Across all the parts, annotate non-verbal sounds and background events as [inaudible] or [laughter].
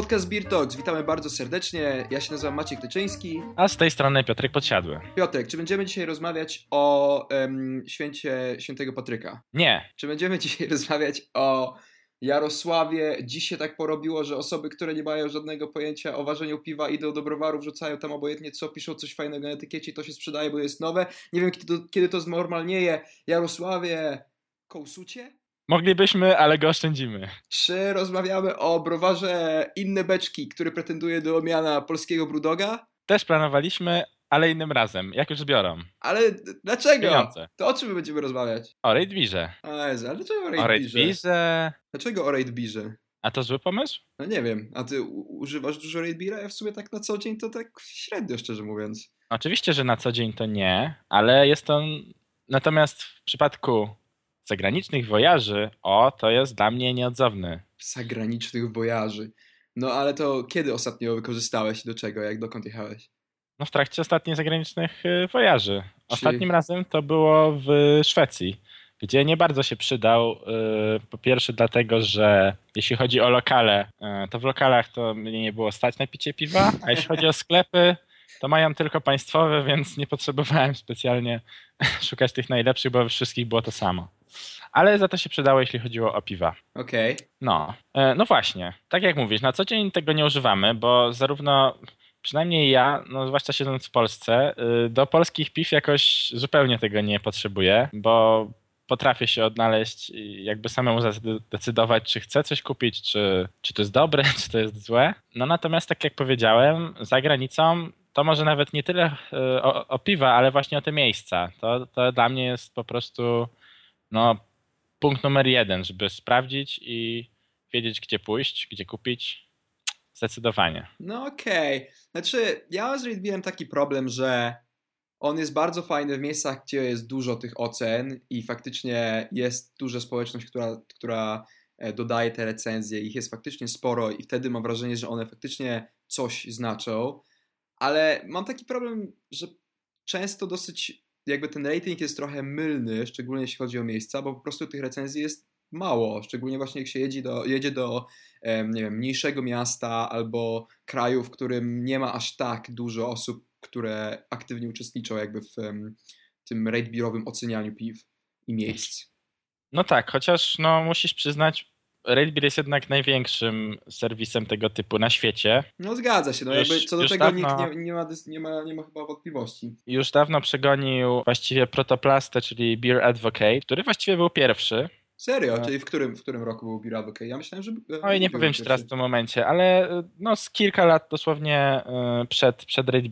podcast Beer Talks. Witamy bardzo serdecznie. Ja się nazywam Maciek Tyczyński. A z tej strony Piotrek Podsiadły. Piotrek, czy będziemy dzisiaj rozmawiać o em, święcie świętego Patryka? Nie. Czy będziemy [laughs] dzisiaj rozmawiać o Jarosławie? Dziś się tak porobiło, że osoby, które nie mają żadnego pojęcia o ważeniu piwa, idą do browaru, wrzucają tam obojętnie co, piszą coś fajnego na etykiecie, to się sprzedaje, bo jest nowe. Nie wiem, kiedy to, kiedy to znormalnieje. Jarosławie, kołsucie? Moglibyśmy, ale go oszczędzimy. Czy rozmawiamy o browarze Inne Beczki, który pretenduje do miana polskiego Brudoga? Też planowaliśmy, ale innym razem, jak już zbiorą. Ale dlaczego? Pieniądze. To o czym my będziemy rozmawiać? O Raidbirze. A Jezu, ale dlaczego o O Raidbirze? Raidbirze. Dlaczego o Raidbirze? A to zły pomysł? No nie wiem, a ty używasz dużo Raidbira? Ja w sumie tak na co dzień to tak średnio, szczerze mówiąc. Oczywiście, że na co dzień to nie, ale jest on... Natomiast w przypadku zagranicznych wojaży, o, to jest dla mnie nieodzowny. Zagranicznych wojaży. No ale to kiedy ostatnio wykorzystałeś? Do czego? Jak dokąd jechałeś? No w trakcie ostatnich zagranicznych y, wojaży. Ostatnim razem to było w Szwecji, gdzie nie bardzo się przydał. y, Po pierwsze dlatego, że jeśli chodzi o lokale, y, to w lokalach to mnie nie było stać na picie piwa, a jeśli chodzi o sklepy, to mają tylko państwowe, więc nie potrzebowałem specjalnie [laughs] szukać tych najlepszych, bo we wszystkich było to samo. Ale za to się przydało, jeśli chodziło o piwa. Okej. No, e, no właśnie. Tak jak mówisz, na co dzień tego nie używamy, bo zarówno, przynajmniej ja, no zwłaszcza siedząc w Polsce, y, do polskich piw jakoś zupełnie tego nie potrzebuję, bo potrafię się odnaleźć i jakby samemu zdecydować, czy chcę coś kupić, czy, czy to jest dobre, [laughs] czy to jest złe. No natomiast, tak jak powiedziałem, za granicą to może nawet nie tyle y, o, o piwa, ale właśnie o te miejsca. To, to dla mnie jest po prostu no, punkt numer jeden, żeby sprawdzić i wiedzieć, gdzie pójść, gdzie kupić. Zdecydowanie. No okej. Znaczy, ja z Raidbirem taki problem, że on jest bardzo fajny w miejscach, gdzie jest dużo tych ocen i faktycznie jest duża społeczność, która, która e, dodaje te recenzje. Ich jest faktycznie sporo i wtedy mam wrażenie, że one faktycznie coś znaczą. Ale mam taki problem, że często dosyć jakby ten rating jest trochę mylny, szczególnie jeśli chodzi o miejsca, bo po prostu tych recenzji jest mało, szczególnie właśnie jak się jedzie do, jedzie do nie wiem, mniejszego miasta albo kraju, w którym nie ma aż tak dużo osób, które aktywnie uczestniczą jakby w tym rate beerowym ocenianiu piw i miejsc. No tak, chociaż no, musisz przyznać, Beer jest jednak największym serwisem tego typu na świecie. No zgadza się, no Już- jakby co do tego dawno- nikt nie, nie, ma, nie, ma, nie ma chyba wątpliwości. Już dawno przegonił właściwie Protoplastę, czyli Beer Advocate, który właściwie był pierwszy. Serio, No. czyli w którym, w którym roku był Beer Advocate? Ja myślałem, że... No i nie powiem ci teraz w tym momencie, ale y, no, z kilka lat dosłownie y, przed, przed Red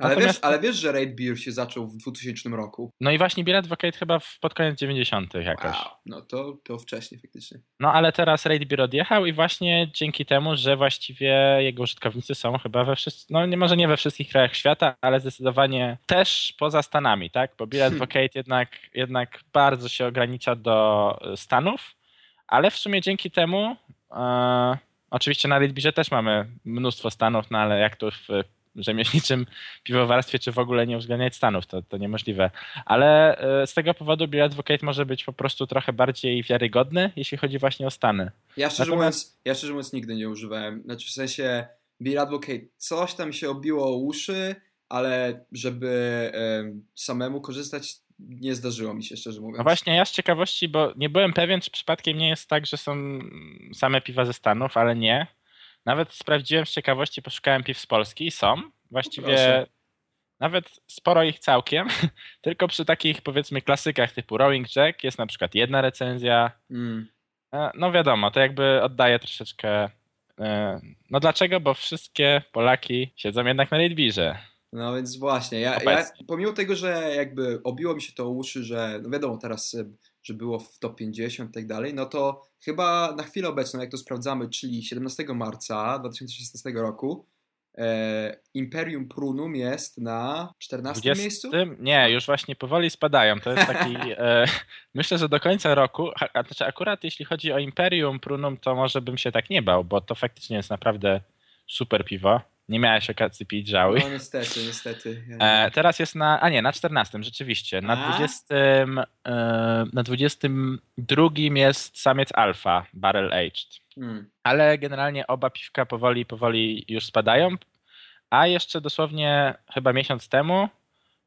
Ale, wiesz, Natomiast- ale wiesz, że Rate Beer się zaczął w 2000 roku? No i właśnie Beer Advocate chyba w, pod koniec 90. jakoś. Wow, no to, to wcześniej faktycznie. No ale teraz Raid Beer odjechał i właśnie dzięki temu, że właściwie jego użytkownicy są chyba we wszystkich, no nie może nie we wszystkich krajach świata, ale zdecydowanie też poza Stanami, tak? Bo Beer Hmm. [laughs] Advocate jednak, jednak bardzo się ogranicza do e, Stanów, ale w sumie dzięki temu, e, oczywiście na Raid Beerze też mamy mnóstwo Stanów, no ale jak to w rzemieślniczym piwowarstwie, czy w ogóle nie uwzględniać Stanów, to, to niemożliwe. Ale e, z tego powodu Beer Advocate może być po prostu trochę bardziej wiarygodny, jeśli chodzi właśnie o Stany. Ja szczerze, Natomiast- mówiąc, ja szczerze mówiąc nigdy nie używałem. Znaczy w sensie Beer Advocate coś tam się obiło o uszy, ale żeby em, samemu korzystać nie zdarzyło mi się, szczerze mówiąc. No właśnie, ja z ciekawości, bo nie byłem pewien, czy przypadkiem nie jest tak, że są same piwa ze Stanów, ale nie. Nawet sprawdziłem z ciekawości, poszukałem piw z Polski i są. Właściwie Proszę. nawet sporo ich całkiem, [laughs] tylko przy takich powiedzmy klasykach typu Rowing Jack jest na przykład jedna recenzja. Mm. E, No wiadomo, to jakby oddaje troszeczkę. e, No dlaczego? Bo wszystkie Polaki siedzą jednak na Raidbirze. No więc właśnie, ja, ja pomimo tego, że jakby obiło mi się to uszy, że no wiadomo teraz, e, że było w top 50 i tak dalej, no to chyba na chwilę obecną, jak to sprawdzamy, czyli 17 marca 2016 roku, e, Imperium Prunum jest na 14 miejscu? 20? Nie, już właśnie powoli spadają. To jest taki. [laughs] E, myślę, że do końca roku, a, a znaczy akurat jeśli chodzi o Imperium Prunum, to może bym się tak nie bał, bo to faktycznie jest naprawdę super piwo. Nie miałeś okazji pić żały. No niestety, niestety. E, teraz jest na. A nie, na 14 rzeczywiście. Na A? 20. E, na 22 jest samiec alfa Barrel Aged. mm. ale generalnie oba piwka powoli, powoli już spadają, a jeszcze dosłownie chyba miesiąc temu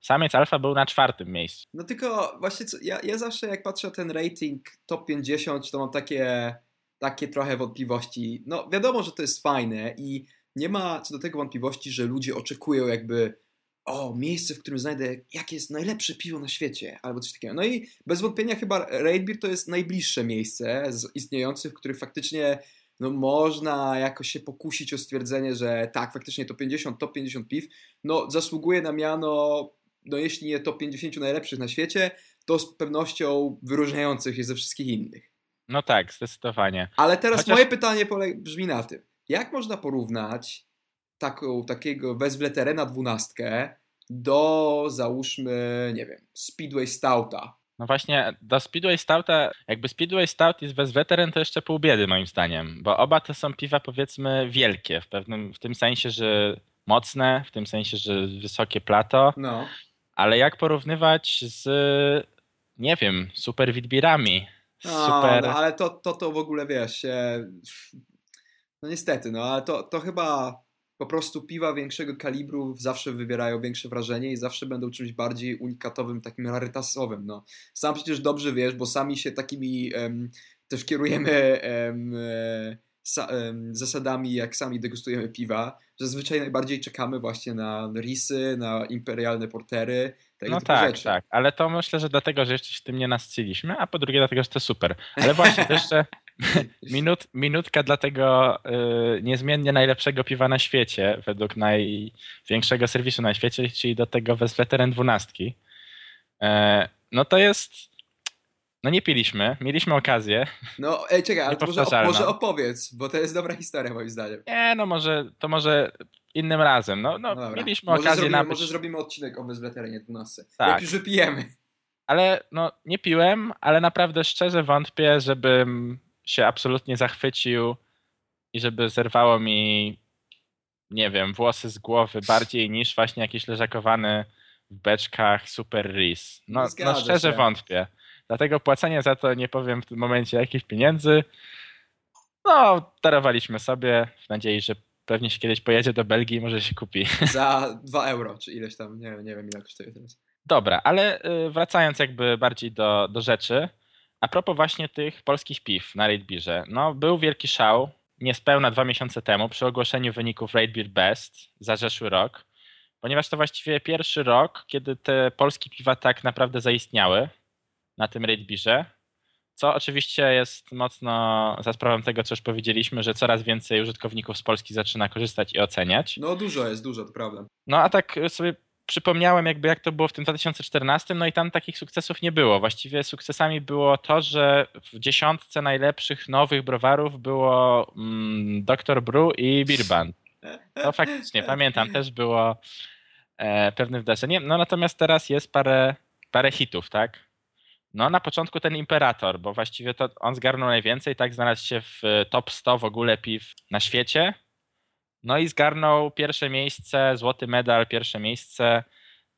samiec alfa był na czwartym miejscu. No tylko właśnie co, ja, ja zawsze jak patrzę na ten rating top 50, to mam takie, takie trochę wątpliwości. No wiadomo, że to jest fajne i nie ma co do tego wątpliwości, że ludzie oczekują jakby o, miejsce, w którym znajdę jakie jest najlepsze piwo na świecie, albo coś takiego. No i bez wątpienia chyba Raidbeer to jest najbliższe miejsce z istniejących, w których faktycznie no, można jakoś się pokusić o stwierdzenie, że tak, faktycznie to 50, top 50 piw, no zasługuje na miano, no jeśli nie top 50 najlepszych na świecie, to z pewnością wyróżniających je ze wszystkich innych. No tak, zdecydowanie. Ale teraz Chociaż... moje pytanie brzmi na tym. Jak można porównać taką, takiego wezwleterę na dwunastkę do załóżmy, nie wiem, Speedway Stouta. No właśnie, do Speedway Stouta, jakby Speedway Stout jest wezwleteren, to jeszcze pół biedy moim zdaniem, bo oba to są piwa powiedzmy wielkie, w pewnym, w tym sensie, że mocne, w tym sensie, że wysokie plato, no. ale jak porównywać z, nie wiem, super witbirami, no, super... No, ale to, to, to w ogóle, wiesz, no niestety, no ale to, to chyba po prostu piwa większego kalibru zawsze wywierają większe wrażenie i zawsze będą czymś bardziej unikatowym, takim rarytasowym. No. Sam przecież dobrze wiesz, bo sami się takimi um, też kierujemy um, sa, um, zasadami, jak sami degustujemy piwa. Zazwyczaj najbardziej czekamy właśnie na risy, na imperialne portery, no tak, rzeczy. tak, ale to myślę, że dlatego, że jeszcze się tym nie nasciliśmy, a po drugie dlatego, że to super. Ale właśnie [laughs] to jeszcze [laughs] minut, minutka dla tego y, niezmiennie najlepszego piwa na świecie, według największego serwisu na świecie, czyli do tego Westvleteren 12. E, no to jest no nie piliśmy, mieliśmy okazję. No ej, czekaj, ale może, może opowiedz, bo to jest dobra historia moim zdaniem. Nie, no może, to może innym razem. No, no, no mieliśmy może okazję zrobimy, Może zrobimy odcinek o Wezweterenie 12. Tak. Jak już wypijemy. Ale no nie piłem, ale naprawdę szczerze wątpię, żebym się absolutnie zachwycił i żeby zerwało mi, nie wiem, włosy z głowy bardziej niż właśnie jakiś leżakowany w beczkach super ris. No, no szczerze się. wątpię. Dlatego płacenie za to nie powiem w tym momencie jakich pieniędzy. No, darowaliśmy sobie w nadziei, że pewnie się kiedyś pojedzie do Belgii i może się kupi. [laughs] Za 2 euro, czy ileś tam, nie, nie wiem ile kosztuje teraz. Dobra, ale y, wracając jakby bardziej do, do rzeczy, a propos właśnie tych polskich piw na Raidbeerze, no był wielki szał niespełna dwa miesiące temu przy ogłoszeniu wyników Raidbeer Best za zeszły rok, ponieważ to właściwie pierwszy rok, kiedy te polskie piwa tak naprawdę zaistniały na tym Raidbeerze, co oczywiście jest mocno za sprawą tego, co już powiedzieliśmy, że coraz więcej użytkowników z Polski zaczyna korzystać i oceniać. No dużo jest, dużo, to prawda. No a tak sobie przypomniałem jakby jak to było w tym 2014, no i tam takich sukcesów nie było. Właściwie sukcesami było to, że w dziesiątce najlepszych nowych browarów było mm, Dr. Brew i Beer To faktycznie, pamiętam, też było e, pewne wydarzenie. No natomiast teraz jest parę, parę hitów, tak? No na początku ten Imperator, bo właściwie to on zgarnął najwięcej, tak znalazł się w top 100 w ogóle piw na świecie. No i zgarnął pierwsze miejsce, złoty medal, pierwsze miejsce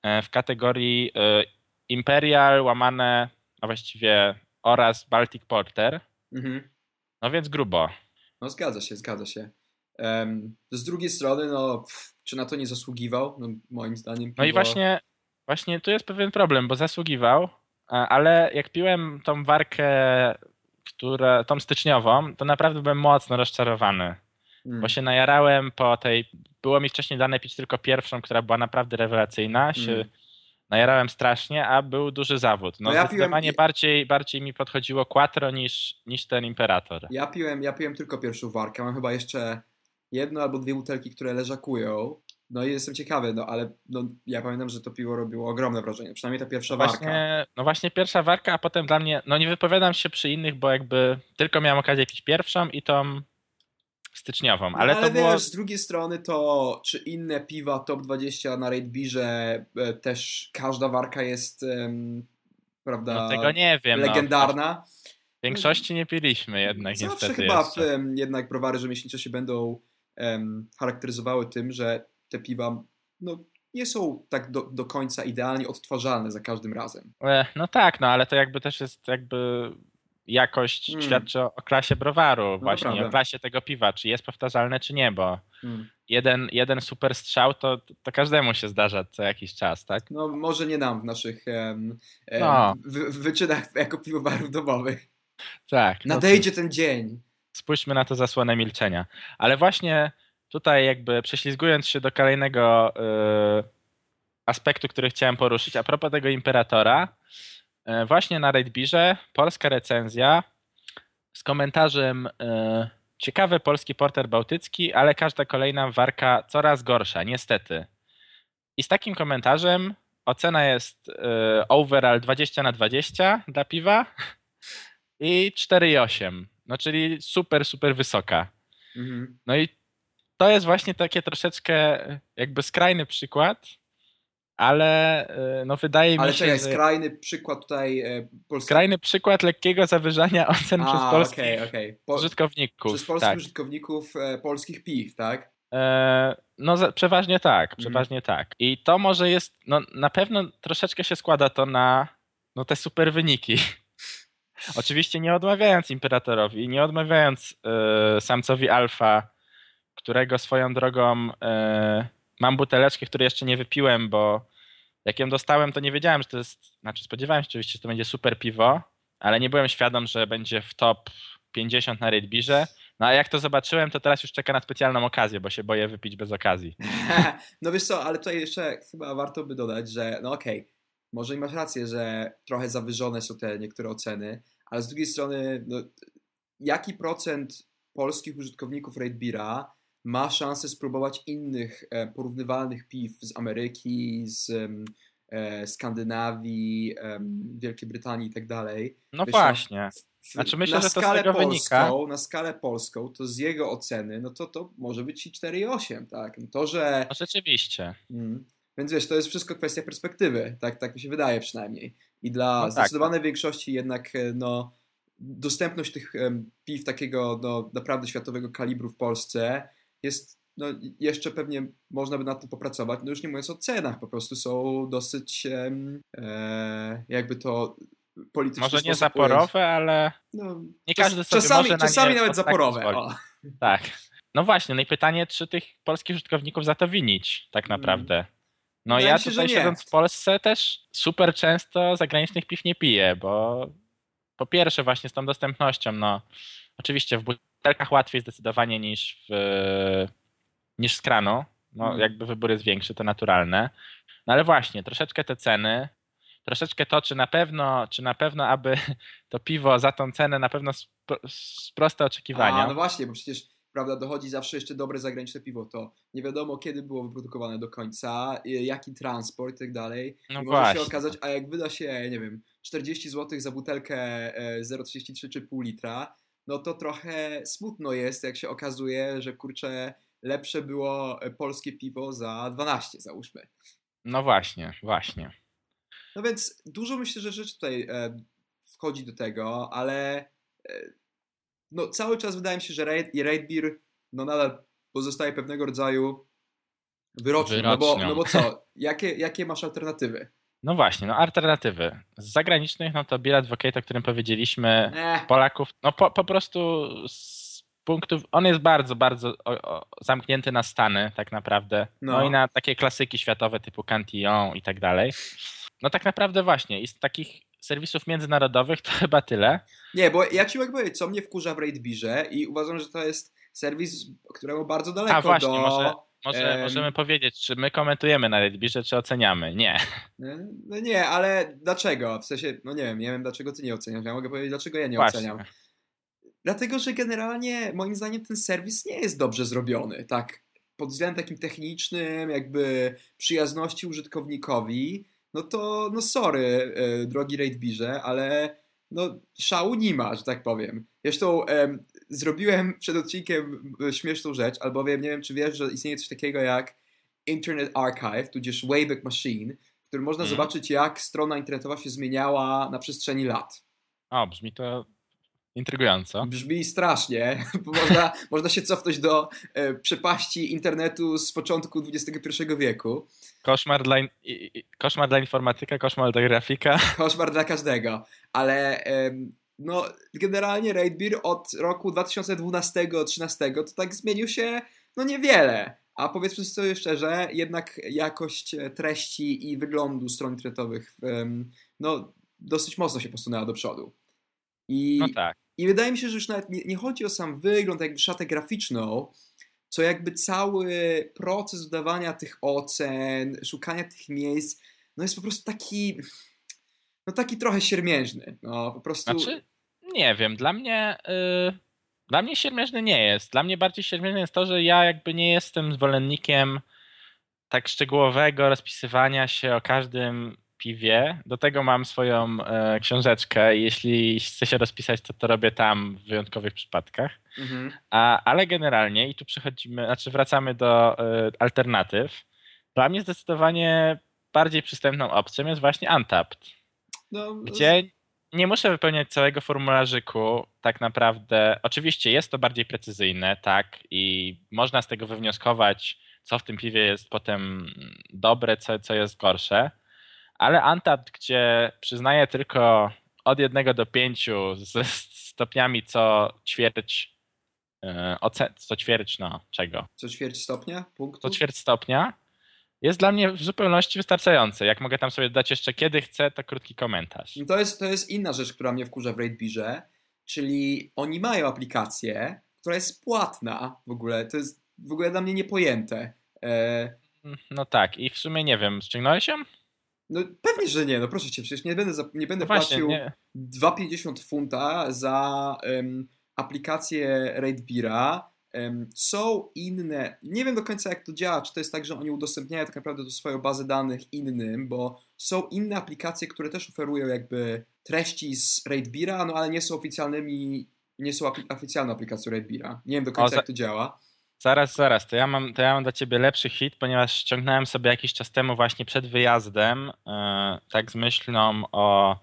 e, w kategorii e, Imperial, łamane, a właściwie oraz Baltic Porter. Mhm. No więc grubo. No zgadza się, zgadza się. Um, z drugiej strony, no, pff, czy na to nie zasługiwał? No, moim zdaniem. Piwo... No i właśnie, właśnie tu jest pewien problem, bo zasługiwał, ale jak piłem tą warkę, która, tą styczniową, to naprawdę byłem mocno rozczarowany. Hmm. Bo się najarałem po tej. Było mi wcześniej dane pić tylko pierwszą, która była naprawdę rewelacyjna. Się hmm. najarałem strasznie, a był duży zawód. No, no ja zdecydowanie piłem... bardziej, bardziej mi podchodziło Quattro niż, niż ten Imperator. Ja piłem, ja piłem tylko pierwszą warkę. Mam chyba jeszcze jedno albo dwie butelki, które leżakują. No i jestem ciekawy, no ale no, ja pamiętam, że to piwo robiło ogromne wrażenie, przynajmniej ta pierwsza no właśnie, warka. No właśnie pierwsza warka, a potem dla mnie, no nie wypowiadam się przy innych, bo jakby tylko miałem okazję pić pierwszą i tą styczniową, ale, no, ale to wiesz, było... z drugiej strony to czy inne piwa top 20 na Raid Beerze e, też każda warka jest um, prawda, no tego nie wiem, no. legendarna. No. W większości nie piliśmy jednak Zawsze niestety chyba w, jednak browary rzemieślnicze się będą charakteryzowały tym, że te piwa no, nie są tak do, do końca idealnie odtwarzalne za każdym razem. E, no tak, no ale to jakby też jest jakby jakość Mm. świadczy o, o klasie browaru, właśnie, prawda. o klasie tego piwa, czy jest powtarzalne, czy nie, bo Hmm. jeden, jeden super strzał to, to każdemu się zdarza co jakiś czas, tak? No może nie nam w naszych em, em, No. wy, wyczynach jako piwowarów domowych. Tak. no Nadejdzie ten dzień. spójrzmy na to zasłonę milczenia. Ale właśnie tutaj jakby prześlizgując się do kolejnego y, aspektu, który chciałem poruszyć, a propos tego Imperatora, właśnie na Redbirze polska recenzja z komentarzem y, ciekawy polski porter bałtycki, ale każda kolejna warka coraz gorsza, niestety. I z takim komentarzem ocena jest y, overall 20 na 20 dla piwa i 4,8. No czyli super, super wysoka. Mhm. No i to jest właśnie takie troszeczkę jakby skrajny przykład, ale y, no wydaje Ale mi się, czekaj, że skrajny przykład tutaj e, polskiego. skrajny przykład lekkiego zawyżania [laughs] ocen przez A, polskich okej, okej. Po- użytkowników. Przez polskich tak. użytkowników e, polskich piw, tak? E, no za, przeważnie tak, Mhm. przeważnie tak. I to może jest, no na pewno troszeczkę się składa to na no, te super wyniki. [laughs] Oczywiście nie odmawiając Imperatorowi, nie odmawiając e, samcowi Alfa, którego swoją drogą mam buteleczkę, której jeszcze nie wypiłem, bo jak ją dostałem, to nie wiedziałem, że to jest, znaczy spodziewałem się oczywiście, że to będzie super piwo, ale nie byłem świadom, że będzie w top 50 na Redbirze. No a jak to zobaczyłem, to teraz już czeka na specjalną okazję, bo się boję wypić bez okazji. [laughs] no wiesz co, ale tutaj jeszcze chyba warto by dodać, że no okej, może i masz rację, że trochę zawyżone są te niektóre oceny, ale z drugiej strony, no, jaki procent polskich użytkowników Red Beera ma szansę spróbować innych e, porównywalnych piw z Ameryki, z e, Skandynawii, Wielkiej Brytanii i tak dalej. No Wiesz właśnie. Znaczy myślę, na że to z tego polską, wynika. Na skalę polską, to z jego oceny, no to to może być i 4,8, tak? To, że... No rzeczywiście. Mm. Więc wiesz, to jest wszystko kwestia perspektywy, tak, tak mi się wydaje przynajmniej. I dla No tak. zdecydowanej większości jednak e, no, dostępność tych piw takiego no, naprawdę światowego kalibru w Polsce jest, no, jeszcze pewnie można by nad tym popracować, no już nie mówiąc o cenach, po prostu są dosyć e, jakby to politycznie Może nie zaporowe, ale No, nie czas- każdy sobie czasami, może na czasami nawet zaporowe. O. tak. No właśnie, no i pytanie, czy tych polskich użytkowników za to winić tak Mm. naprawdę. No Wydaje ja się, tutaj siedząc w Polsce też super często zagranicznych piw nie piję, bo po pierwsze właśnie z tą dostępnością, no oczywiście w butelkach łatwiej zdecydowanie niż w, niż z kranu, no Mm. jakby wybór jest większy, to naturalne. No ale właśnie, troszeczkę te ceny, troszeczkę to, czy na pewno, czy na pewno, aby [laughs] to piwo za tą cenę na pewno spro, sprosta oczekiwania. A, no właśnie, bo przecież prawda, dochodzi zawsze jeszcze dobre zagraniczne piwo, to nie wiadomo kiedy było wyprodukowane do końca, jaki transport i tak dalej. No I może właśnie. się okazać, a jak wyda się, nie wiem, 40 zł za butelkę e, 0,33 czy pół litra, no to trochę smutno jest, jak się okazuje, że kurczę, lepsze było e, polskie piwo za 12, załóżmy. No właśnie, właśnie. No więc dużo myślę, że rzeczy tutaj e, wchodzi do tego, ale e, no cały czas wydaje mi się, że Raid, Raid Beer no nadal pozostaje pewnego rodzaju wyrocznią. No bo, no bo co, jakie, jakie masz alternatywy? No właśnie, no alternatywy. Z zagranicznych, no to Bill Advocate, o którym powiedzieliśmy, Eh, Polaków, no po, po prostu z punktów, on jest bardzo, bardzo o, o, zamknięty na Stany tak naprawdę, no. No. i na takie klasyki światowe typu Cantillon i tak dalej. No tak naprawdę właśnie i z takich serwisów międzynarodowych to [laughs] chyba tyle. nie, bo ja ci mogę powiedzieć, co mnie wkurza w Raid Beerze i uważam, że to jest serwis, któremu bardzo daleko A właśnie, do... może, może em, możemy powiedzieć, czy my komentujemy na Redbirze, czy oceniamy. Nie. No nie, ale dlaczego? W sensie, no nie wiem, nie wiem dlaczego ty nie oceniasz. Ja mogę powiedzieć, dlaczego ja nie Właśnie. oceniam. Dlatego, że generalnie moim zdaniem ten serwis nie jest dobrze zrobiony, tak pod względem takim technicznym, jakby przyjazności użytkownikowi, no to, no sorry, e, drogi Raidbirze, ale no szału nie ma, że tak powiem. Zresztą zrobiłem przed odcinkiem e, śmieszną rzecz, albowiem nie wiem, czy wiesz, że istnieje coś takiego jak Internet Archive, tudzież Wayback Machine, w którym można Mhm. zobaczyć, jak strona internetowa się zmieniała na przestrzeni lat. O, brzmi to intrygująco. Brzmi strasznie, [laughs] bo można, można się cofnąć do e, przepaści internetu z początku XXI wieku. Koszmar dla, in- i- koszmar dla informatyka, koszmar dla grafika. Koszmar dla każdego. Ale em, no generalnie Raid Beer od roku 2012-13 to tak zmienił się no niewiele. A powiedzmy sobie szczerze, jednak jakość treści i wyglądu stron internetowych no, dosyć mocno się posunęła do przodu. I, no tak. I wydaje mi się, że już nawet nie, nie chodzi o sam wygląd, jakby szatę graficzną, co jakby cały proces dodawania tych ocen, szukania tych miejsc, no jest po prostu taki, no taki trochę siermiężny. No po prostu... Znaczy, nie wiem, dla mnie... Yy... Dla mnie siermiężny nie jest. Dla mnie bardziej siermiężny jest to, że ja jakby nie jestem zwolennikiem tak szczegółowego rozpisywania się o każdym piwie. Do tego mam swoją e, książeczkę i jeśli chcę się rozpisać, to to robię tam w wyjątkowych przypadkach. Mhm. A, ale generalnie, i tu przechodzimy, znaczy wracamy do e, alternatyw. Dla mnie zdecydowanie bardziej przystępną opcją jest właśnie Untapped. No, gdzie nie muszę wypełniać całego formularzyku, tak naprawdę. Oczywiście jest to bardziej precyzyjne, tak, i można z tego wywnioskować, co w tym piwie jest potem dobre, co, co jest gorsze ale Untapped, gdzie przyznaje tylko od jednego do pięciu ze stopniami co ćwierć e, co ćwierć, no czego? Co ćwierć stopnia? Punktu? Co ćwierć stopnia jest dla mnie w zupełności wystarczające. Jak mogę tam sobie dodać jeszcze kiedy chcę, to krótki komentarz. To jest, to jest inna rzecz, która mnie wkurza w RateBeerze, czyli oni mają aplikację, która jest płatna w ogóle. To jest w ogóle dla mnie niepojęte. E... No tak i w sumie nie wiem, ściągnąłeś ją? No pewnie, że nie, no proszę cię, przecież nie będę, za, nie będę no właśnie, płacił 2,50 funta za um, aplikację RateBeera. Są inne, nie wiem do końca jak to działa, czy to jest tak, że oni udostępniają tak naprawdę do swojej bazy danych innym, bo są inne aplikacje, które też oferują jakby treści z RateBeera, no ale nie są oficjalnymi, nie są oficjalną aplikacją RateBeera. Nie wiem do końca o, jak to działa. Zaraz, zaraz, to ja, mam, to ja mam dla ciebie lepszy hit, ponieważ ściągnąłem sobie jakiś czas temu właśnie przed wyjazdem, yy, tak z myślą o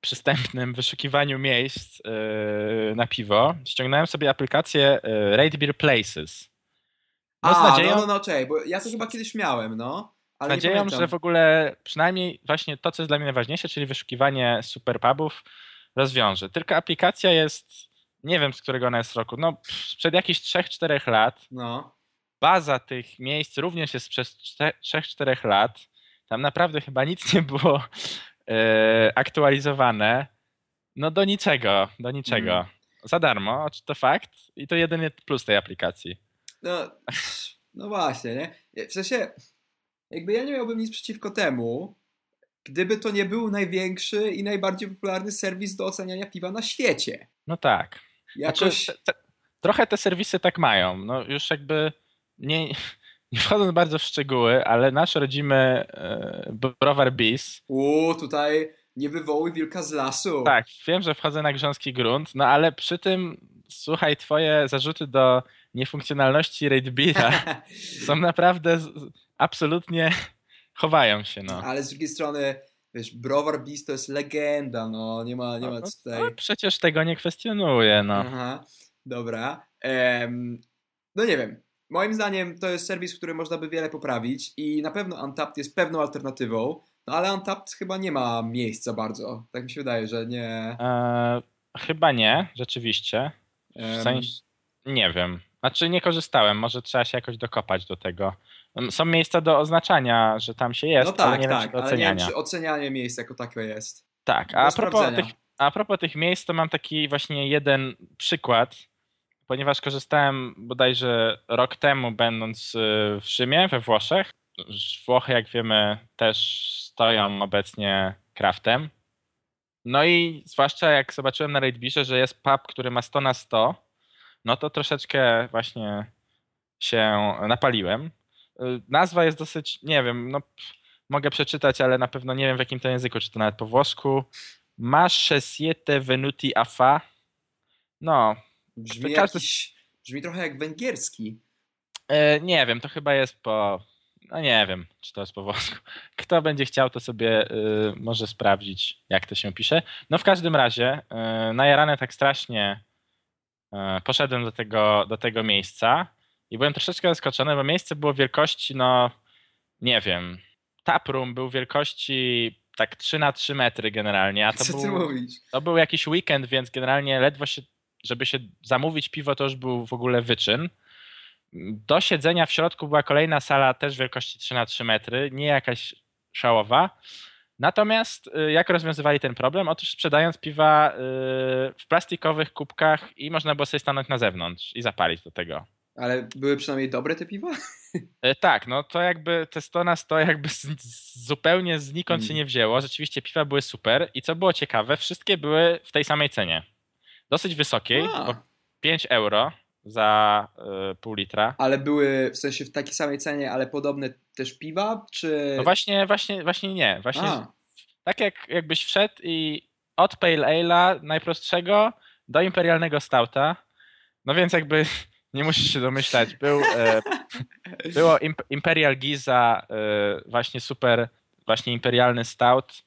przystępnym wyszukiwaniu miejsc yy, na piwo, ściągnąłem sobie aplikację Rate Beer Places. No, A, nadzieją, no, no, no, czej, bo ja to chyba kiedyś miałem, no. Ale nadzieją, że w ogóle przynajmniej właśnie to, co jest dla mnie najważniejsze, czyli wyszukiwanie superpubów, rozwiąże. Tylko aplikacja jest nie wiem z którego ona jest roku, no sprzed jakichś 3-4 lat. No. Baza tych miejsc również jest przez 3-4 lat. Tam naprawdę chyba nic nie było e, aktualizowane. No do niczego, do niczego. Mm. Za darmo, to fakt i to jedyny plus tej aplikacji. No, no właśnie, nie? W sensie, jakby ja nie miałbym nic przeciwko temu, gdyby to nie był największy i najbardziej popularny serwis do oceniania piwa na świecie. No tak. Jakoś... Znaczy, te, trochę te serwisy tak mają. No już jakby nie, nie wchodząc bardzo w szczegóły, ale nasz rodzimy e, browar Bis. U, tutaj nie wywołuj wilka z lasu. Tak, wiem, że wchodzę na grząski grunt, no ale przy tym słuchaj, twoje zarzuty do niefunkcjonalności Raidbeera [laughs] są naprawdę absolutnie chowają się, no. Ale z drugiej strony wiesz, Browar Beast to jest legenda, no, nie ma, nie ma no, no tutaj... No, przecież tego nie kwestionuję, no. Aha, dobra. Um, no nie wiem, moim zdaniem to jest serwis, który można by wiele poprawić i na pewno Untapped jest pewną alternatywą, no ale Untapped chyba nie ma miejsca bardzo, tak mi się wydaje, że nie... E, chyba nie, rzeczywiście. W sensie, nie wiem. Znaczy nie korzystałem, może trzeba się jakoś dokopać do tego. Są miejsca do oznaczania, że tam się jest, no tak, ale nie tak, wiem, czy do oceniania. Ale nie wiem, czy ocenianie miejsc jako takie jest. Tak, a, a propos, tych, a propos tych miejsc, to mam taki właśnie jeden przykład, ponieważ korzystałem bodajże rok temu, będąc y, w Rzymie, we Włoszech. Włochy, jak wiemy, też stoją obecnie kraftem. No i zwłaszcza jak zobaczyłem na Raidbirze, że jest pub, który ma 100 na 100, no to troszeczkę właśnie się napaliłem. Y, nazwa jest dosyć, nie wiem, no mogę przeczytać, ale na pewno nie wiem w jakim to języku, czy to nawet po włosku. Masze siete venuti afa. No. Brzmi, każdy... jakiś, brzmi trochę jak węgierski. E, nie wiem, to chyba jest po... No nie wiem, czy to jest po włosku. [laughs] Kto będzie chciał, to sobie y, może sprawdzić, jak to się pisze. No w każdym razie, y, najarany tak strasznie y, poszedłem do tego, do tego miejsca i byłem troszeczkę zaskoczony, bo miejsce było wielkości, no nie wiem, taproom był wielkości tak 3 na 3 metry generalnie. A to Co był? To był jakiś weekend, więc generalnie ledwo się, żeby się zamówić piwo, to już był w ogóle wyczyn. Do siedzenia w środku była kolejna sala też wielkości 3 na 3 metry, nie jakaś szałowa. Natomiast y, jak rozwiązywali ten problem? Otóż sprzedając piwa y, w plastikowych kubkach i można było sobie stanąć na zewnątrz i zapalić do tego. Ale były przynajmniej dobre te piwa? [laughs] E, Tak, no to jakby te 100 na 100 jakby z, z, zupełnie znikąd się Mm. nie wzięło. Rzeczywiście piwa były super i co było ciekawe, wszystkie były w tej samej cenie. Dosyć wysokiej, A. bo 5 euro za y, pół litra. Ale były w sensie w takiej samej cenie, ale podobne też piwa? Czy. No właśnie, właśnie, właśnie nie. Właśnie A, tak jak jakbyś wszedł i od Pale Ale'a najprostszego do imperialnego stouta, no więc jakby [laughs] nie musisz się domyślać, był, e, [laughs] było Imp- Imperial Giza, e, właśnie super, właśnie imperialny stout,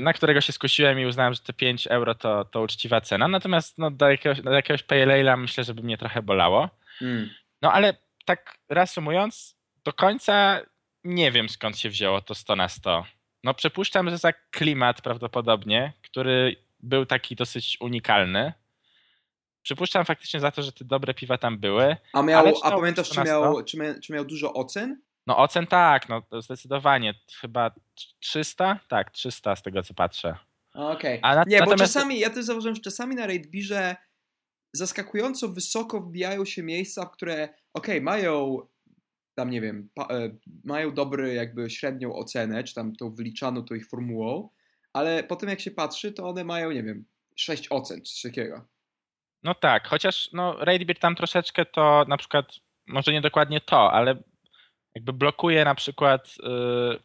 na którego się skusiłem i uznałem, że te 5 euro to, to uczciwa cena, natomiast no, do, jakiegoś, do jakiegoś Pale myślę, żeby mnie trochę bolało. mm. No ale tak reasumując, do końca nie wiem skąd się wzięło to 100 na 100. No przypuszczam, że za klimat prawdopodobnie, który był taki dosyć unikalny. Przypuszczam faktycznie za to, że te dobre piwa tam były. A, miał, a pamiętasz, czy 14? miał, czy, miał, czy miał dużo ocen? No ocen tak, no to zdecydowanie. Chyba 300? Tak, 300 z tego co patrzę. Okej. A na- Nie, bo natomiast- czasami, ja też zauważyłem, że czasami na Raidbirze zaskakująco wysoko wbijają się miejsca, które, okej, mają tam, nie wiem, pa, e, mają dobry jakby średnią ocenę, czy tam tą wyliczaną tą ich formułą, ale potem jak się patrzy, to one mają, nie wiem, 6 ocen, czy coś takiego. No tak, chociaż no Raidbeer tam troszeczkę to na przykład, może nie dokładnie to, ale jakby blokuje na przykład, yy,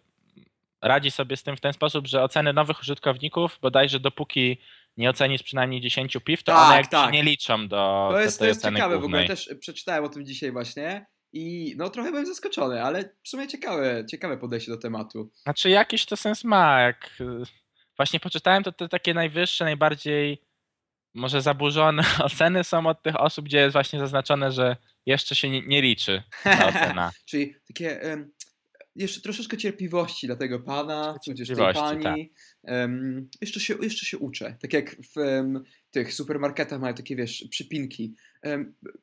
radzi sobie z tym w ten sposób, że oceny nowych użytkowników, bodajże dopóki nie ocenisz przynajmniej 10 piw, to Tak, one jakby tak. nie liczą do, To jest, do to jest oceny ciekawe, w głównej. ogóle też przeczytałem o tym dzisiaj właśnie i no trochę byłem zaskoczony, ale w sumie ciekawe, ciekawe podejście do tematu. Znaczy jakiś to sens ma, jak y, właśnie poczytałem, to te takie najwyższe, najbardziej może zaburzone [laughs] oceny są od tych osób, gdzie jest właśnie zaznaczone, że jeszcze się nie, nie liczy [laughs] ta ocena. Czyli takie em, jeszcze troszeczkę cierpliwości dla tego pana, tudzież tej cierpliwości, pani. Em, jeszcze, się, jeszcze się uczę. Tak jak w em, tych supermarketach mają takie, wiesz, przypinki.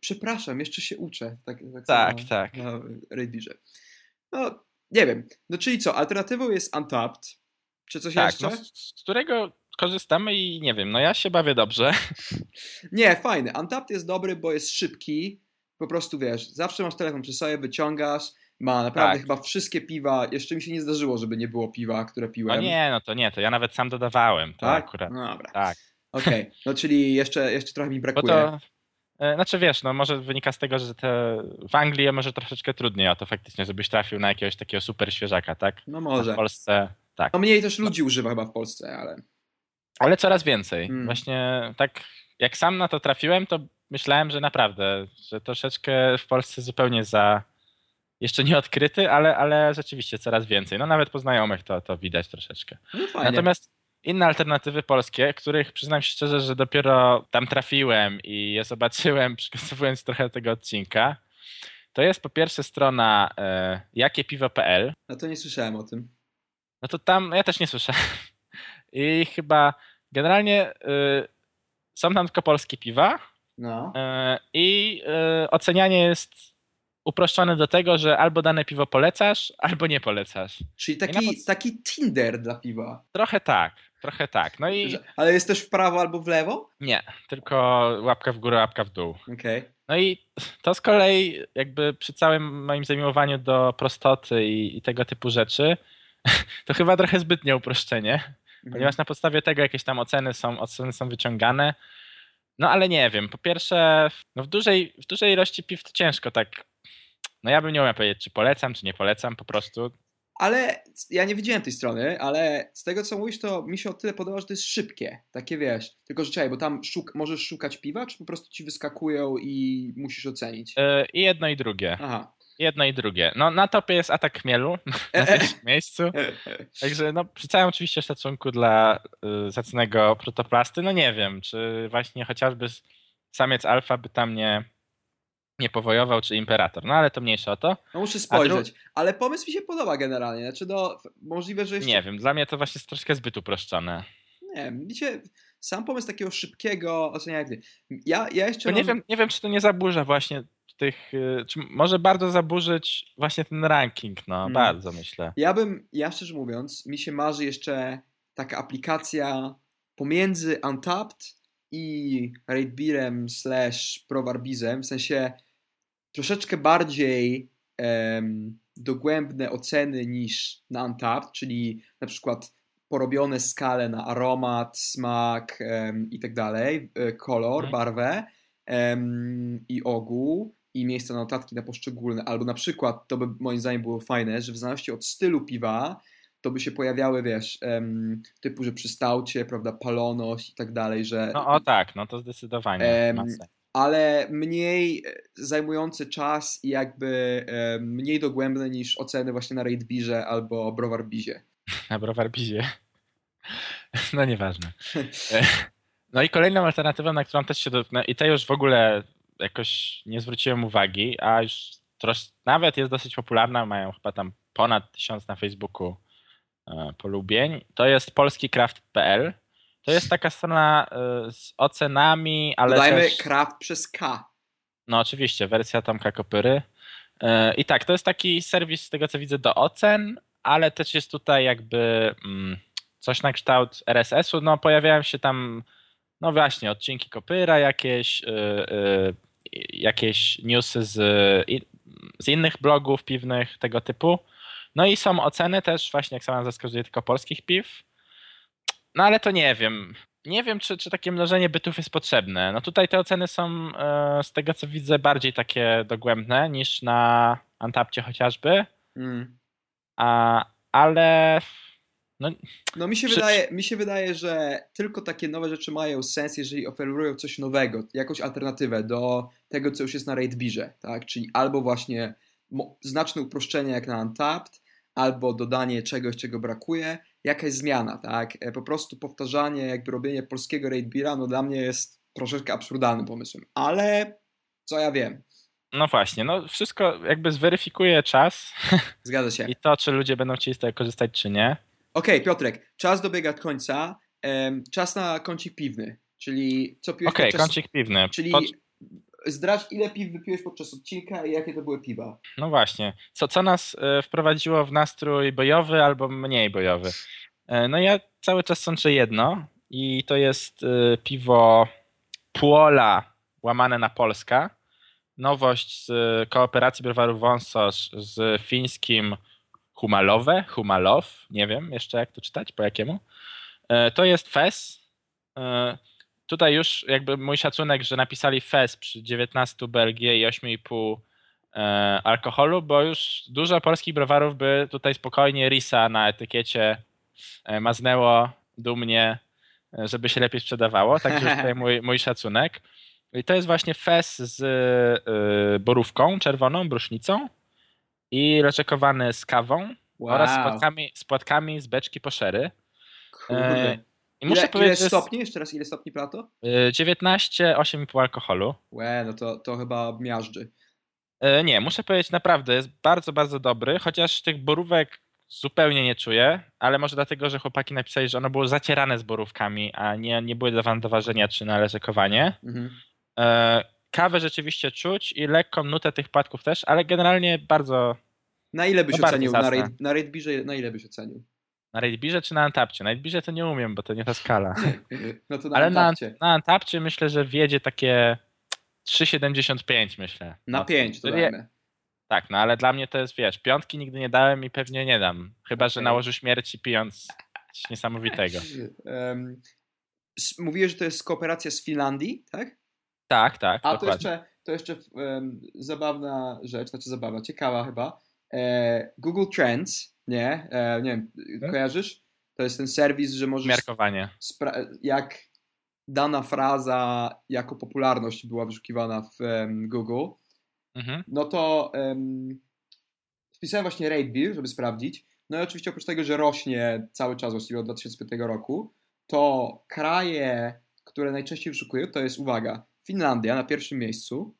Przepraszam, jeszcze się uczę. Tak, tak, Tak, tak. Na Raidbirze. No, nie wiem. No czyli co, alternatywą jest Untapped. Czy coś Tak, jeszcze? no, z, z którego korzystamy i nie wiem, no ja się bawię dobrze. [laughs] Nie, fajny. Untapped jest dobry, bo jest szybki. Po prostu wiesz, zawsze masz telefon przy sobie, wyciągasz. Ma naprawdę Tak. chyba wszystkie piwa. Jeszcze mi się nie zdarzyło, żeby nie było piwa, które No piłem. nie, no to nie, to ja nawet sam dodawałem, to tak? akurat. No dobra. Tak, Okej, no czyli jeszcze, jeszcze trochę mi brakuje. to, e, znaczy wiesz, no może wynika z tego, że te, w Anglii może troszeczkę trudniej o to faktycznie, żebyś trafił na jakiegoś takiego super świeżaka, tak? No A może. W Polsce, tak. No mniej też ludzi używa chyba w Polsce, ale. Ale coraz więcej. Mm. Właśnie tak jak sam na to trafiłem, to myślałem, że naprawdę, że troszeczkę w Polsce zupełnie za jeszcze nie odkryty, ale, ale rzeczywiście coraz więcej. No nawet po znajomych to, to widać troszeczkę. No. Natomiast inne alternatywy polskie, których przyznam się szczerze, że dopiero tam trafiłem i je zobaczyłem [laughs] przygotowując trochę tego odcinka, to jest po pierwsze strona e, jakiepiwo.pl. No to nie słyszałem o tym. No to tam ja też nie słyszałem. I chyba generalnie y, są tam tylko polskie piwa No. y, i y, ocenianie jest uproszczone do tego, że albo dane piwo polecasz, albo nie polecasz. Czyli taki, pod- taki Tinder dla piwa. Trochę tak, trochę tak. No i Ale jest też w prawo albo w lewo? nie, tylko łapka w górę, łapka w dół. Okej. No i to z kolei jakby przy całym moim zamiłowaniu do prostoty i, i tego typu rzeczy, [laughs] to chyba trochę zbytnie uproszczenie. Mhm. ponieważ na podstawie tego jakieś tam oceny są, oceny są wyciągane. No ale nie wiem, po pierwsze, no w, dużej, w dużej ilości piw to ciężko tak. No ja bym nie umiał powiedzieć, czy polecam, czy nie polecam, po prostu. Ale ja nie widziałem tej strony, ale z tego co mówisz, to mi się o tyle podoba, że to jest szybkie. Takie wiesz. Tylko że czekaj, bo tam szuk możesz szukać piwa, czy po prostu ci wyskakują i musisz ocenić? Yy, I jedno i drugie. Aha. Jedno i drugie. No na topie jest atak chmielu [laughs] na pierwszym miejscu. Także no przy całym oczywiście szacunku dla y, zacnego protoplasty, no nie wiem, czy właśnie chociażby samiec alfa by tam nie, nie powojował, czy imperator. No ale to mniejsze o to. No muszę spojrzeć, ale pomysł mi się podoba generalnie. Znaczy, no, możliwe, że jeszcze... Nie wiem, dla mnie to właśnie jest troszkę zbyt uproszczone. Nie wiem, widzicie, sam pomysł takiego szybkiego oceniania gry. Ja, ja jeszcze nie, wiem, nie wiem, czy to nie zaburza właśnie tych, y, czy może bardzo zaburzyć właśnie ten ranking, no Mm. bardzo myślę. Ja bym, ja szczerze mówiąc, mi się marzy jeszcze taka aplikacja pomiędzy Untapped i Raidbeerem slash Provarbizem, w sensie troszeczkę bardziej em, dogłębne oceny niż na Untapped, czyli na przykład porobione skale na aromat, smak em, i tak dalej, e, kolor, Mhm. barwę em, i ogół i miejsce na notatki na poszczególne, albo na przykład, to by moim zdaniem było fajne, że w zależności od stylu piwa, to by się pojawiały, wiesz, em, typu, że przy staucie, prawda, paloność i tak dalej, że... No o tak, no to zdecydowanie. Em, ale mniej e, zajmujący czas i jakby e, mniej dogłębne niż oceny właśnie na Raidbirze albo Browarbizie. [laughs] Na browarbizie. [laughs] No nieważne. [laughs] E, No i kolejną alternatywą, na którą też się dotknę, i tej już w ogóle jakoś nie zwróciłem uwagi, a już trosz, nawet jest dosyć popularna, mają chyba tam ponad tysiąc na Facebooku e, polubień, to jest polskicraft.pl. To jest taka strona e, z ocenami, ale Dodajmy też... craft przez K. No oczywiście, wersja Tomka Kopyry. E, I tak, to jest taki serwis z tego co widzę do ocen, ale też jest tutaj jakby mm, coś na kształt RSS-u. No pojawiają się tam, no właśnie, odcinki Kopyra jakieś, y, y, jakieś newsy z, z innych blogów piwnych tego typu. No i są oceny też, właśnie jak sama wskazuje, tylko polskich piw. No ale to nie wiem. Nie wiem, czy, czy takie mnożenie bytów jest potrzebne. No tutaj te oceny są e, z tego co widzę bardziej takie dogłębne niż na Antapcie chociażby, Mm. a, ale no, No mi się, wydaje, mi się wydaje, że tylko takie nowe rzeczy mają sens, jeżeli oferują coś nowego, jakąś alternatywę do tego, co już jest na Raidbirze, tak? Czyli albo właśnie znaczne uproszczenie jak na Untapped, albo dodanie czegoś, czego brakuje, jakaś zmiana, tak? E, Po prostu powtarzanie, jakby robienie polskiego Raidbira, no dla mnie jest troszeczkę absurdalnym pomysłem, ale co ja wiem, no właśnie, no wszystko jakby zweryfikuje czas zgadza się. [laughs] i to, czy ludzie będą chcieli z tego korzystać, czy nie. Okej, Piotrek, czas dobiega końca, em, czas na kącik piwny, czyli co piłeś Okej, podczas... kącik piwny. Czyli Pod- zdradź, ile piw wypiłeś podczas odcinka i jakie to były piwa. No właśnie. Co, co nas e, wprowadziło w nastrój bojowy albo mniej bojowy? E, No ja cały czas sączę jedno i to jest e, piwo Puola łamane na Polska. Nowość z kooperacji browaru Wąsosz z fińskim Humalowe, Humalow, nie wiem jeszcze jak to czytać, po jakiemu. E, To jest FES. E, Tutaj już jakby mój szacunek, że napisali FES przy 19 BLG i 8,5 e, alkoholu, bo już dużo polskich browarów by tutaj spokojnie Risa na etykiecie maznęło dumnie, żeby się lepiej sprzedawało. Także już tutaj [laughs] mój, mój szacunek. I to jest właśnie fes z borówką czerwoną, brusznicą i leczekowany z kawą oraz z płatkami, z płatkami z beczki poszery. E, I muszę ile, powiedzieć, ile stopni? Jeszcze raz, ile stopni plato? e, 19, 8,5 alkoholu. Łe, no to, to chyba miażdży. E, Nie, muszę powiedzieć naprawdę, jest bardzo, bardzo dobry, chociaż tych borówek zupełnie nie czuję, ale może dlatego, że chłopaki napisali, że ono było zacierane z borówkami, a nie, nie były dawane do ważenia czy na leżekowanie. Mhm. E, Kawę rzeczywiście czuć i lekką nutę tych płatków też, ale generalnie bardzo Na ile byś No ocenił na, raid, na Raidbirze, na ile byś ocenił? na Raidbirze czy na Antapcie. Na Raidbirze to nie umiem, bo to nie ta skala. [laughs] No to na Ale na, Antapcie. na Antapcie myślę, że wjedzie takie 3,75 myślę. Na No, 5 to dajmy. Tak, no ale dla mnie to jest, wiesz, piątki nigdy nie dałem i pewnie nie dam. Chyba, że Okej. na łożu śmierci pijąc coś niesamowitego. [laughs] S- mówiłeś, że to jest kooperacja z Finlandii, tak? Tak, tak, A to dokładnie. jeszcze, to jeszcze em, zabawna rzecz, znaczy zabawna, ciekawa chyba. E, Google Trends, nie? E, nie wiem, Tak. kojarzysz? To jest ten serwis, że możesz Miarkowanie. spra- jak dana fraza jako popularność była wyszukiwana w em, Google, Mhm. no to em, wpisałem właśnie Rate Beer, żeby sprawdzić. No i oczywiście oprócz tego, że rośnie cały czas właściwie od 2005 roku, to kraje, które najczęściej wyszukują, to jest, uwaga, Finlandia na pierwszym miejscu,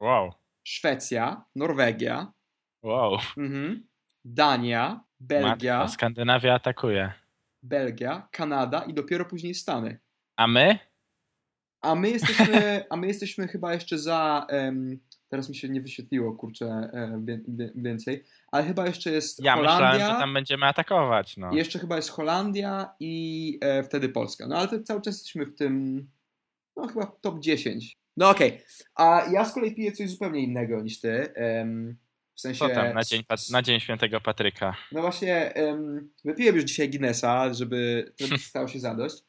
Wow. Szwecja, Norwegia, Wow. mhm, Dania, Belgia, Matko, Skandynawia atakuje. Belgia, Kanada i dopiero później Stany. A my? A my jesteśmy, a my jesteśmy chyba jeszcze za. em, teraz mi się nie wyświetliło, kurczę, e, więcej, ale chyba jeszcze jest Ja Holandia. myślałem, że tam będziemy atakować. No. Jeszcze chyba jest Holandia i e, wtedy Polska. No ale to cały czas jesteśmy w tym. No chyba top 10. No okej. A ja z kolei piję coś zupełnie innego niż ty. em, w sensie. Co tam na dzień, na dzień świętego Patryka? No właśnie, um, wypiłem już dzisiaj Guinnessa, żeby [laughs] stało się zadość,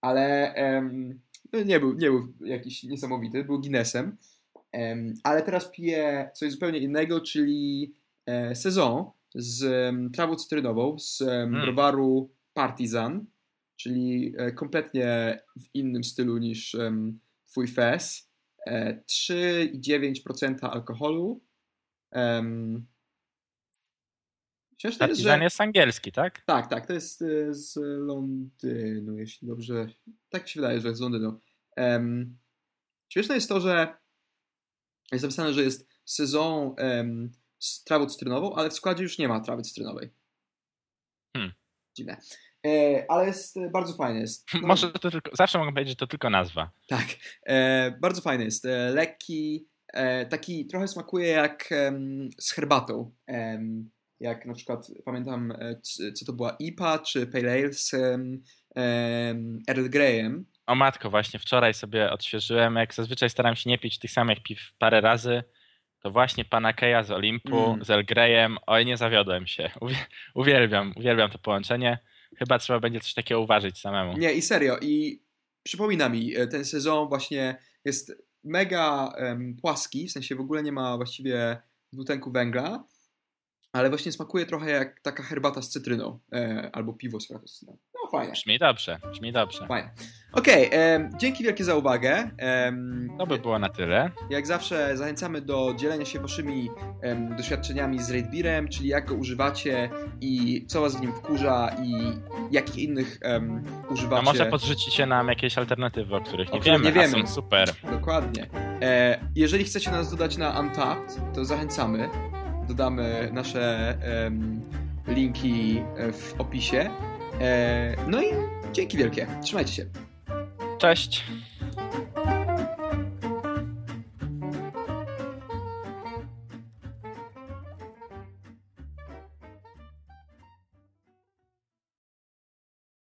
ale no nie, był, nie był jakiś niesamowity, był Guinnessem, em, ale teraz piję coś zupełnie innego, czyli e, Saison z em, trawą cytrynową z em, Mm. browaru Partizan, czyli e, kompletnie w innym stylu niż em, twój fes. E, 3,9% alkoholu. Em, Śmieszne jest, Partizan że... jest angielski, tak? Tak, tak, to jest e, z Londynu, jeśli dobrze. Tak mi się wydaje, że jest z Londynu. Em, śmieszne jest to, że jest napisane, że jest sezon em, z trawą cytrynową, ale w składzie już nie ma trawy cytrynowej. Hmm. Dziwne. E, ale jest e, bardzo fajny. Jest, no, [laughs] Może to tylko, zawsze mogę powiedzieć, że to tylko nazwa. Tak, e, bardzo fajny jest. E, lekki, taki trochę smakuje jak z herbatą. Jak na przykład pamiętam, e, co to była IPA czy Pale Ale z Earl Greyem. O matko, właśnie wczoraj sobie odświeżyłem. Jak zazwyczaj staram się nie pić tych samych piw parę razy, to właśnie pana Keja z Olimpu, Mm. z El Greyem. Oj, nie zawiodłem się. Uwie- Uwielbiam, uwielbiam to połączenie. Chyba trzeba będzie coś takiego uważać samemu. Nie, i serio, i przypomina mi, e, ten sezon właśnie jest mega em, płaski, w sensie w ogóle nie ma właściwie dwutlenku węgla, ale właśnie smakuje trochę jak taka herbata z cytryną, e, albo piwo z cytryną. No fajnie. Brzmi dobrze, brzmi dobrze. Fajnie. Okej, em, dzięki wielkie za uwagę. Em, To by było na tyle. Jak zawsze zachęcamy do dzielenia się waszymi em, doświadczeniami z Raid Beerem, czyli jak go używacie i co was w nim wkurza i jakich innych em, A używacie. może podrzucicie nam jakieś alternatywy, o których nie O wiemy, nie wiemy. są super. Dokładnie. E, jeżeli chcecie nas dodać na Untapped, to zachęcamy. Dodamy nasze linki e, w opisie. E, no i dzięki wielkie. Trzymajcie się. Cześć!